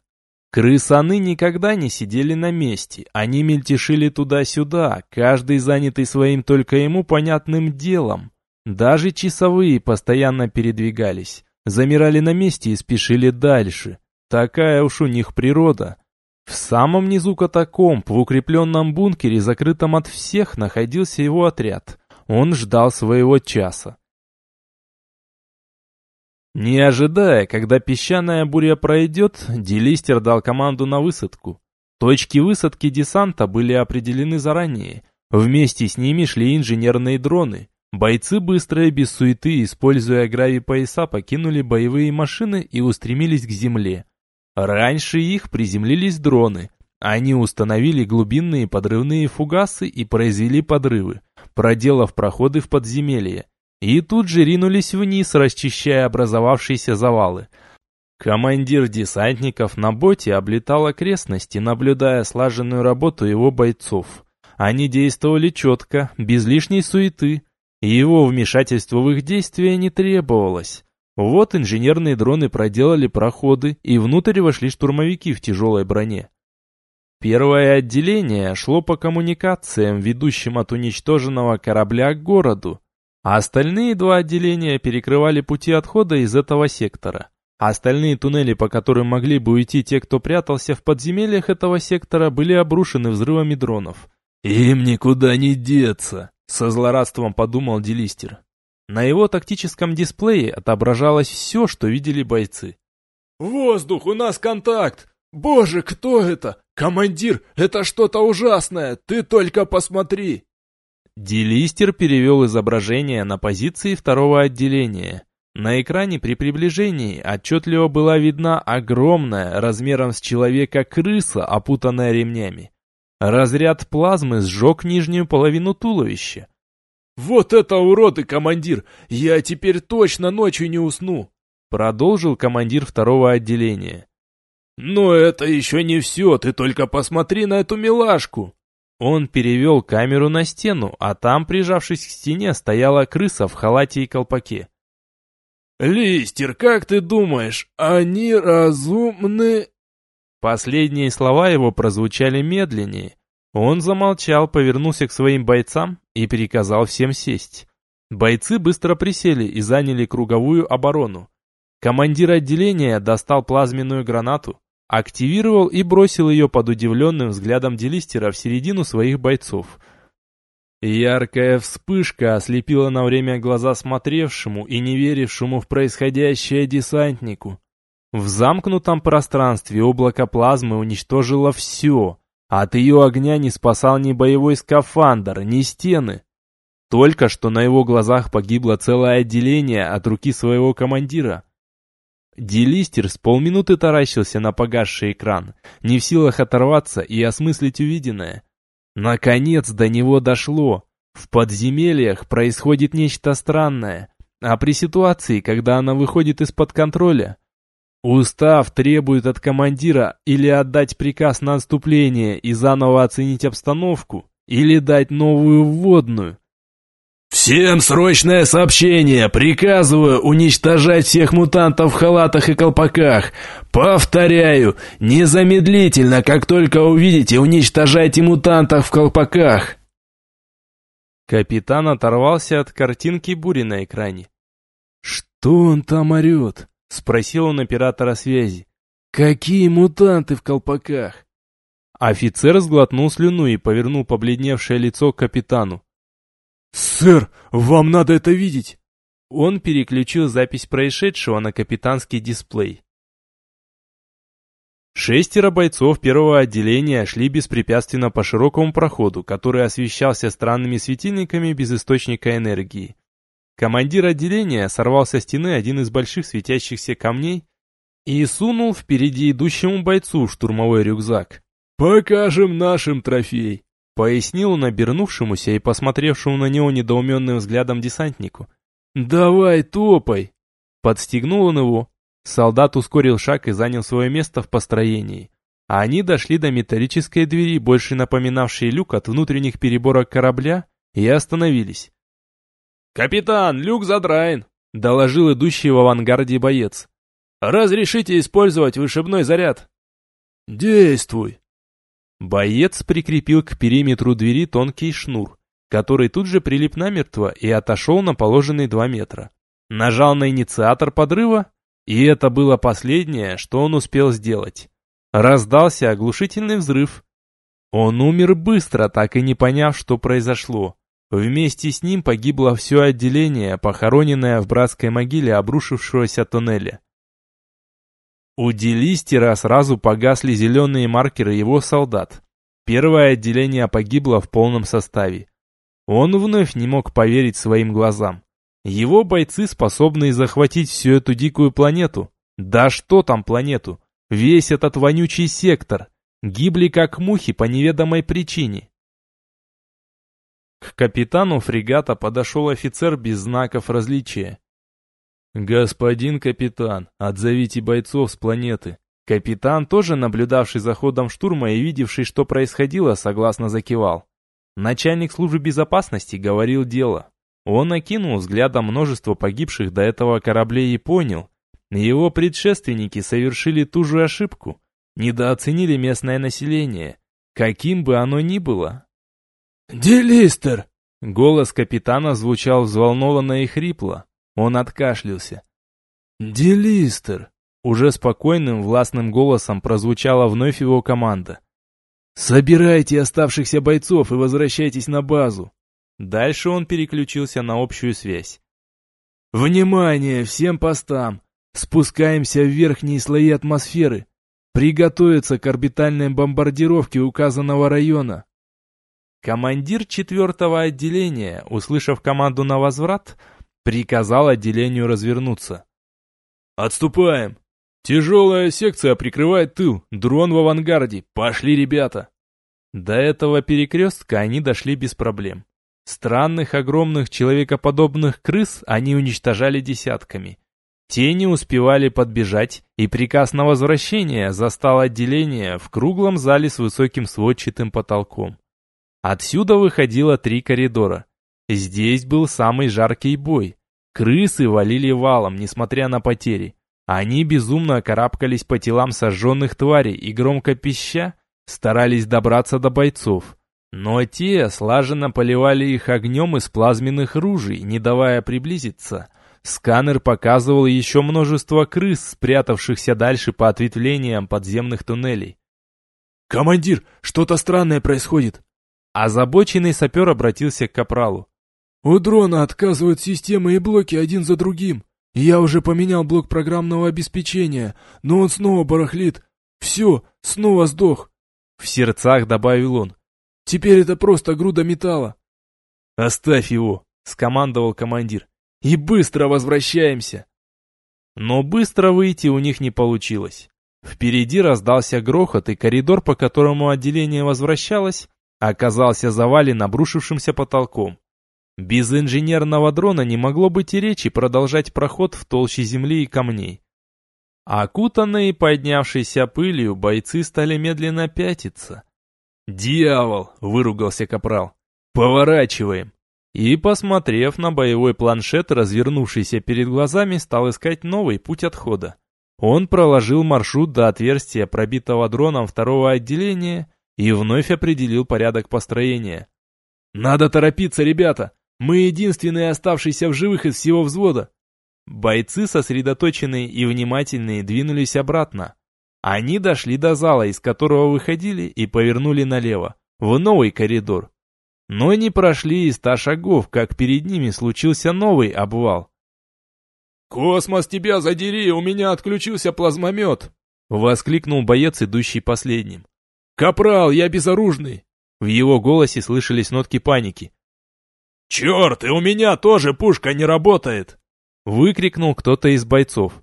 Крысаны никогда не сидели на месте, они мельтешили туда-сюда, каждый занятый своим только ему понятным делом. Даже часовые постоянно передвигались, замирали на месте и спешили дальше. Такая уж у них природа. В самом низу катакомб, в укрепленном бункере, закрытом от всех, находился его отряд. Он ждал своего часа. Не ожидая, когда песчаная буря пройдет, Делистер дал команду на высадку. Точки высадки десанта были определены заранее. Вместе с ними шли инженерные дроны. Бойцы быстро и без суеты, используя грави-пояса, покинули боевые машины и устремились к земле. Раньше их приземлились дроны. Они установили глубинные подрывные фугасы и произвели подрывы, проделав проходы в подземелье и тут же ринулись вниз, расчищая образовавшиеся завалы. Командир десантников на боте облетал окрестности, наблюдая слаженную работу его бойцов. Они действовали четко, без лишней суеты, и его вмешательство в их действия не требовалось. Вот инженерные дроны проделали проходы, и внутрь вошли штурмовики в тяжелой броне. Первое отделение шло по коммуникациям, ведущим от уничтоженного корабля к городу, а остальные два отделения перекрывали пути отхода из этого сектора. Остальные туннели, по которым могли бы уйти те, кто прятался в подземельях этого сектора, были обрушены взрывами дронов. «Им никуда не деться», — со злорадством подумал Делистер. На его тактическом дисплее отображалось все, что видели бойцы. «Воздух, у нас контакт! Боже, кто это? Командир, это что-то ужасное! Ты только посмотри!» Делистер перевел изображение на позиции второго отделения. На экране при приближении отчетливо была видна огромная, размером с человека крыса, опутанная ремнями. Разряд плазмы сжег нижнюю половину туловища. «Вот это уроды, командир! Я теперь точно ночью не усну!» Продолжил командир второго отделения. «Но это еще не все, ты только посмотри на эту милашку!» Он перевел камеру на стену, а там, прижавшись к стене, стояла крыса в халате и колпаке. «Листер, как ты думаешь, они разумны?» Последние слова его прозвучали медленнее. Он замолчал, повернулся к своим бойцам и приказал всем сесть. Бойцы быстро присели и заняли круговую оборону. Командир отделения достал плазменную гранату, активировал и бросил ее под удивленным взглядом Делистера в середину своих бойцов. Яркая вспышка ослепила на время глаза смотревшему и не верившему в происходящее десантнику. В замкнутом пространстве облако плазмы уничтожило все. От ее огня не спасал ни боевой скафандр, ни стены. Только что на его глазах погибло целое отделение от руки своего командира. Делистер с полминуты таращился на погасший экран, не в силах оторваться и осмыслить увиденное. Наконец до него дошло. В подземельях происходит нечто странное, а при ситуации, когда она выходит из-под контроля, устав требует от командира или отдать приказ на отступление и заново оценить обстановку, или дать новую вводную. «Всем срочное сообщение! Приказываю уничтожать всех мутантов в халатах и колпаках! Повторяю, незамедлительно, как только увидите, уничтожайте мутантов в колпаках!» Капитан оторвался от картинки бури на экране. «Что он там орет?» — спросил он оператора связи. «Какие мутанты в колпаках?» Офицер сглотнул слюну и повернул побледневшее лицо к капитану. «Сэр, вам надо это видеть!» Он переключил запись происшедшего на капитанский дисплей. Шестеро бойцов первого отделения шли беспрепятственно по широкому проходу, который освещался странными светильниками без источника энергии. Командир отделения сорвал со стены один из больших светящихся камней и сунул впереди идущему бойцу штурмовой рюкзак. «Покажем нашим трофей!» Пояснил он обернувшемуся и посмотревшему на него недоуменным взглядом десантнику. «Давай, топай!» Подстегнул он его. Солдат ускорил шаг и занял свое место в построении. Они дошли до металлической двери, больше напоминавшей люк от внутренних переборок корабля, и остановились. «Капитан, люк задраен!» — доложил идущий в авангарде боец. «Разрешите использовать вышибной заряд?» Действуй!» Боец прикрепил к периметру двери тонкий шнур, который тут же прилип намертво и отошел на положенные два метра. Нажал на инициатор подрыва, и это было последнее, что он успел сделать. Раздался оглушительный взрыв. Он умер быстро, так и не поняв, что произошло. Вместе с ним погибло все отделение, похороненное в братской могиле обрушившегося туннеля. У Делистера сразу погасли зеленые маркеры его солдат. Первое отделение погибло в полном составе. Он вновь не мог поверить своим глазам. Его бойцы способны захватить всю эту дикую планету. Да что там планету? Весь этот вонючий сектор. Гибли как мухи по неведомой причине. К капитану фрегата подошел офицер без знаков различия. «Господин капитан, отзовите бойцов с планеты». Капитан, тоже наблюдавший за ходом штурма и видевший, что происходило, согласно закивал. Начальник службы безопасности говорил дело. Он окинул взглядом множество погибших до этого кораблей и понял, его предшественники совершили ту же ошибку, недооценили местное население, каким бы оно ни было. «Делистер!» Голос капитана звучал взволнованно и хрипло. Он откашлялся. «Делистер!» Уже спокойным, властным голосом прозвучала вновь его команда. «Собирайте оставшихся бойцов и возвращайтесь на базу!» Дальше он переключился на общую связь. «Внимание всем постам! Спускаемся в верхние слои атмосферы! Приготовиться к орбитальной бомбардировке указанного района!» Командир четвертого отделения, услышав команду на возврат, Приказал отделению развернуться. «Отступаем! Тяжелая секция прикрывает тыл, дрон в авангарде, пошли, ребята!» До этого перекрестка они дошли без проблем. Странных огромных человекоподобных крыс они уничтожали десятками. Те не успевали подбежать, и приказ на возвращение застал отделение в круглом зале с высоким сводчатым потолком. Отсюда выходило три коридора. Здесь был самый жаркий бой. Крысы валили валом, несмотря на потери. Они безумно карабкались по телам сожженных тварей и громко пища старались добраться до бойцов. Но те слаженно поливали их огнем из плазменных ружей, не давая приблизиться. Сканер показывал еще множество крыс, спрятавшихся дальше по ответвлениям подземных туннелей. «Командир, что-то странное происходит!» Озабоченный сапер обратился к капралу. У дрона отказывают системы и блоки один за другим. Я уже поменял блок программного обеспечения, но он снова барахлит. Все, снова сдох. В сердцах добавил он. Теперь это просто груда металла. Оставь его, скомандовал командир. И быстро возвращаемся. Но быстро выйти у них не получилось. Впереди раздался грохот, и коридор, по которому отделение возвращалось, оказался завален обрушившимся потолком. Без инженерного дрона не могло быть и речи продолжать проход в толще земли и камней. Окутанные поднявшейся пылью, бойцы стали медленно пятиться. «Дьявол!» — выругался капрал. «Поворачиваем!» И, посмотрев на боевой планшет, развернувшийся перед глазами, стал искать новый путь отхода. Он проложил маршрут до отверстия, пробитого дроном второго отделения, и вновь определил порядок построения. «Надо торопиться, ребята! Мы единственные оставшиеся в живых из всего взвода. Бойцы, сосредоточенные и внимательные, двинулись обратно. Они дошли до зала, из которого выходили, и повернули налево, в новый коридор. Но не прошли и ста шагов, как перед ними случился новый обвал. «Космос, тебя задери, у меня отключился плазмомет!» — воскликнул боец, идущий последним. «Капрал, я безоружный!» В его голосе слышались нотки паники. «Черт, и у меня тоже пушка не работает!» Выкрикнул кто-то из бойцов.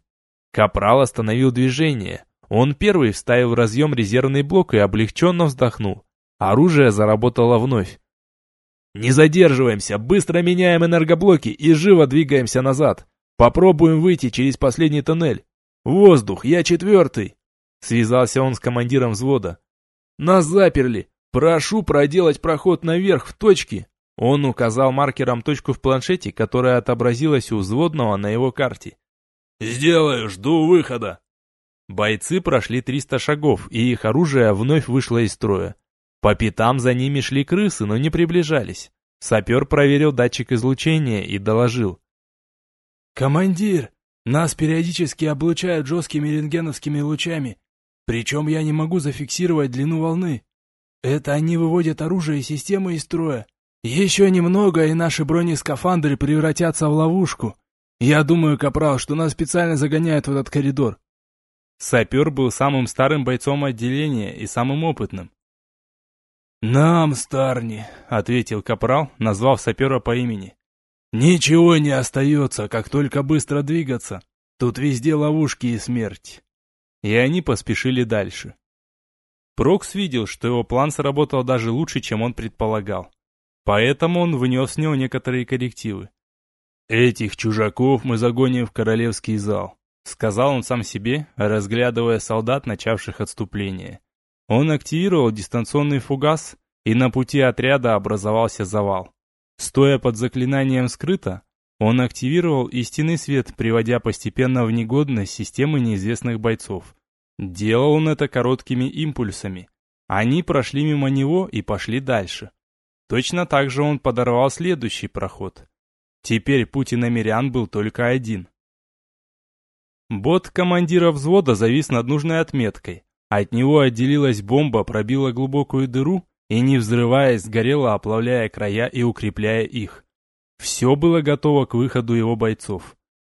Капрал остановил движение. Он первый вставил в разъем резервный блок и облегченно вздохнул. Оружие заработало вновь. «Не задерживаемся, быстро меняем энергоблоки и живо двигаемся назад. Попробуем выйти через последний тоннель. Воздух, я четвертый!» Связался он с командиром взвода. «Нас заперли. Прошу проделать проход наверх в точке, он указал маркером точку в планшете, которая отобразилась у взводного на его карте. «Сделаю, жду выхода!» Бойцы прошли 300 шагов, и их оружие вновь вышло из строя. По пятам за ними шли крысы, но не приближались. Сапер проверил датчик излучения и доложил. «Командир, нас периодически облучают жесткими рентгеновскими лучами, причем я не могу зафиксировать длину волны. Это они выводят оружие и системы из строя. Еще немного, и наши бронескафандры превратятся в ловушку. Я думаю, Капрал, что нас специально загоняют в этот коридор. Сапер был самым старым бойцом отделения и самым опытным. «Нам, Старни», — ответил Капрал, назвав сапера по имени. «Ничего не остается, как только быстро двигаться. Тут везде ловушки и смерть». И они поспешили дальше. Прокс видел, что его план сработал даже лучше, чем он предполагал. Поэтому он внес в него некоторые коррективы. «Этих чужаков мы загоним в королевский зал», — сказал он сам себе, разглядывая солдат, начавших отступление. Он активировал дистанционный фугас, и на пути отряда образовался завал. Стоя под заклинанием скрыто, он активировал истинный свет, приводя постепенно в негодность системы неизвестных бойцов. Делал он это короткими импульсами. Они прошли мимо него и пошли дальше. Точно так же он подорвал следующий проход. Теперь путь иномерян был только один. Бот командира взвода завис над нужной отметкой. От него отделилась бомба, пробила глубокую дыру и, не взрываясь, сгорела, оплавляя края и укрепляя их. Все было готово к выходу его бойцов.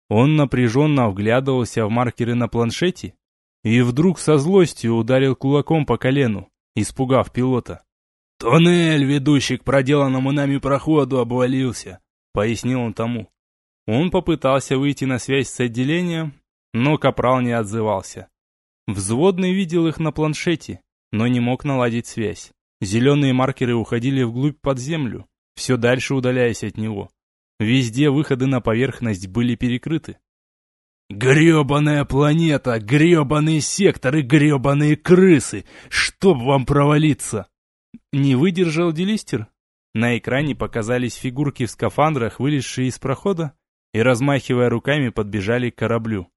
Он напряженно вглядывался в маркеры на планшете и вдруг со злостью ударил кулаком по колену, испугав пилота. «Туннель, ведущий к проделанному нами проходу, обвалился», — пояснил он тому. Он попытался выйти на связь с отделением, но Капрал не отзывался. Взводный видел их на планшете, но не мог наладить связь. Зеленые маркеры уходили вглубь под землю, все дальше удаляясь от него. Везде выходы на поверхность были перекрыты. «Гребаная планета, гребаные секторы, гребаные крысы! Чтоб вам провалиться!» Не выдержал Делистер. На экране показались фигурки в скафандрах, вылезшие из прохода, и, размахивая руками, подбежали к кораблю.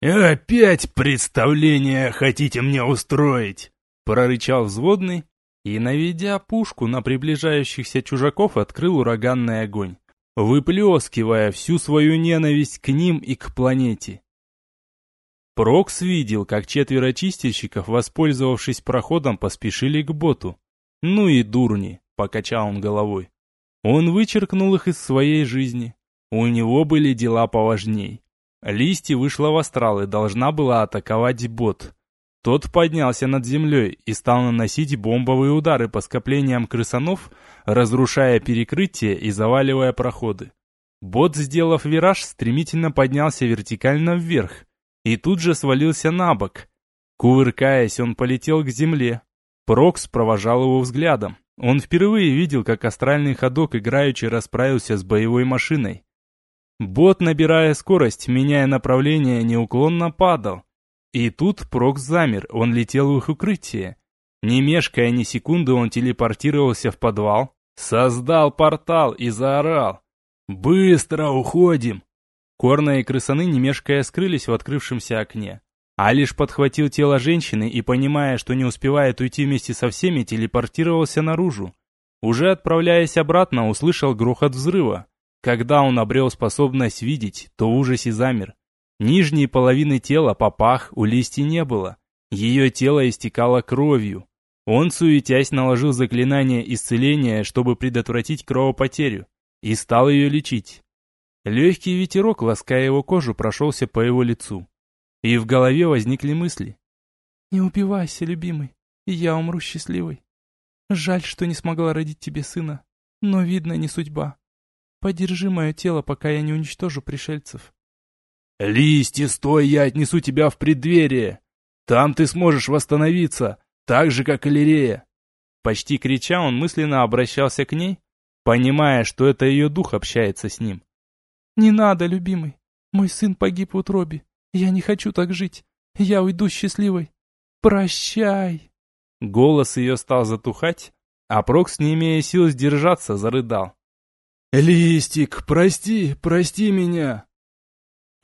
«Опять представление хотите мне устроить?» Прорычал взводный и, наведя пушку на приближающихся чужаков, открыл ураганный огонь, выплескивая всю свою ненависть к ним и к планете. Прокс видел, как четверо чистильщиков, воспользовавшись проходом, поспешили к боту. «Ну и дурни», — покачал он головой. Он вычеркнул их из своей жизни. У него были дела поважней. Листья вышла в астрал и должна была атаковать бот. Тот поднялся над землей и стал наносить бомбовые удары по скоплениям крысанов, разрушая перекрытия и заваливая проходы. Бот, сделав вираж, стремительно поднялся вертикально вверх и тут же свалился на бок. Кувыркаясь, он полетел к земле. Прокс провожал его взглядом. Он впервые видел, как астральный ходок играючи расправился с боевой машиной. Бот, набирая скорость, меняя направление, неуклонно падал. И тут Прокс замер, он летел в их укрытие. Не мешкая ни секунды, он телепортировался в подвал, создал портал и заорал. «Быстро уходим!» Корна и крысаны, не мешкая, скрылись в открывшемся окне. А лишь подхватил тело женщины и, понимая, что не успевает уйти вместе со всеми, телепортировался наружу. Уже отправляясь обратно, услышал грохот взрыва. Когда он обрел способность видеть, то в ужасе замер. Нижней половины тела, попах, у Листи не было. Ее тело истекало кровью. Он, суетясь, наложил заклинание исцеления, чтобы предотвратить кровопотерю, и стал ее лечить. Легкий ветерок, лаская его кожу, прошелся по его лицу. И в голове возникли мысли. «Не убивайся, любимый, и я умру счастливой. Жаль, что не смогла родить тебе сына, но, видно, не судьба. Подержи мое тело, пока я не уничтожу пришельцев. Листья, стой, я отнесу тебя в преддверие. Там ты сможешь восстановиться, так же, как и Лирея. Почти крича, он мысленно обращался к ней, понимая, что это ее дух общается с ним. «Не надо, любимый. Мой сын погиб в утробе. Я не хочу так жить. Я уйду счастливой. Прощай!» Голос ее стал затухать, а Прокс, не имея сил сдержаться, зарыдал. «Листик, прости, прости меня!»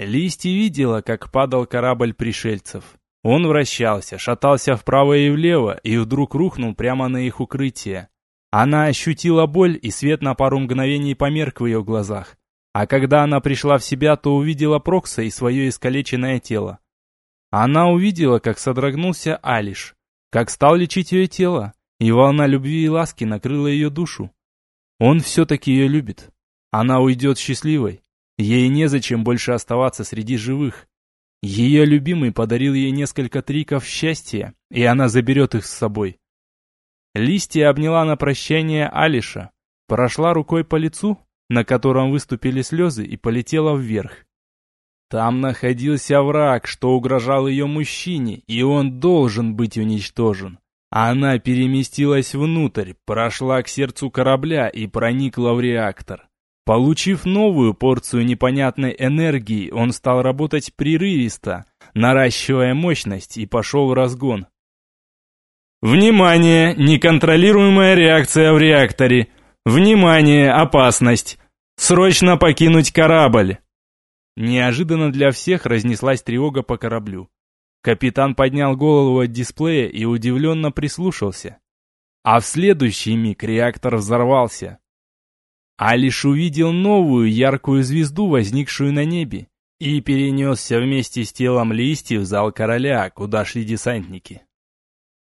Листи видела, как падал корабль пришельцев. Он вращался, шатался вправо и влево, и вдруг рухнул прямо на их укрытие. Она ощутила боль, и свет на пару мгновений померк в ее глазах. А когда она пришла в себя, то увидела Прокса и свое искалеченное тело. Она увидела, как содрогнулся Алиш, как стал лечить ее тело, и волна любви и ласки накрыла ее душу. Он все-таки ее любит. Она уйдет счастливой. Ей незачем больше оставаться среди живых. Ее любимый подарил ей несколько триков счастья, и она заберет их с собой. Листья обняла на прощание Алиша, прошла рукой по лицу, на котором выступили слезы, и полетела вверх. Там находился враг, что угрожал ее мужчине, и он должен быть уничтожен. Она переместилась внутрь, прошла к сердцу корабля и проникла в реактор. Получив новую порцию непонятной энергии, он стал работать прерывисто, наращивая мощность и пошел в разгон. Внимание! Неконтролируемая реакция в реакторе. Внимание! Опасность! Срочно покинуть корабль! Неожиданно для всех разнеслась тревога по кораблю. Капитан поднял голову от дисплея и удивленно прислушался. А в следующий миг реактор взорвался. А лишь увидел новую яркую звезду, возникшую на небе, и перенесся вместе с телом листьев в зал короля, куда шли десантники.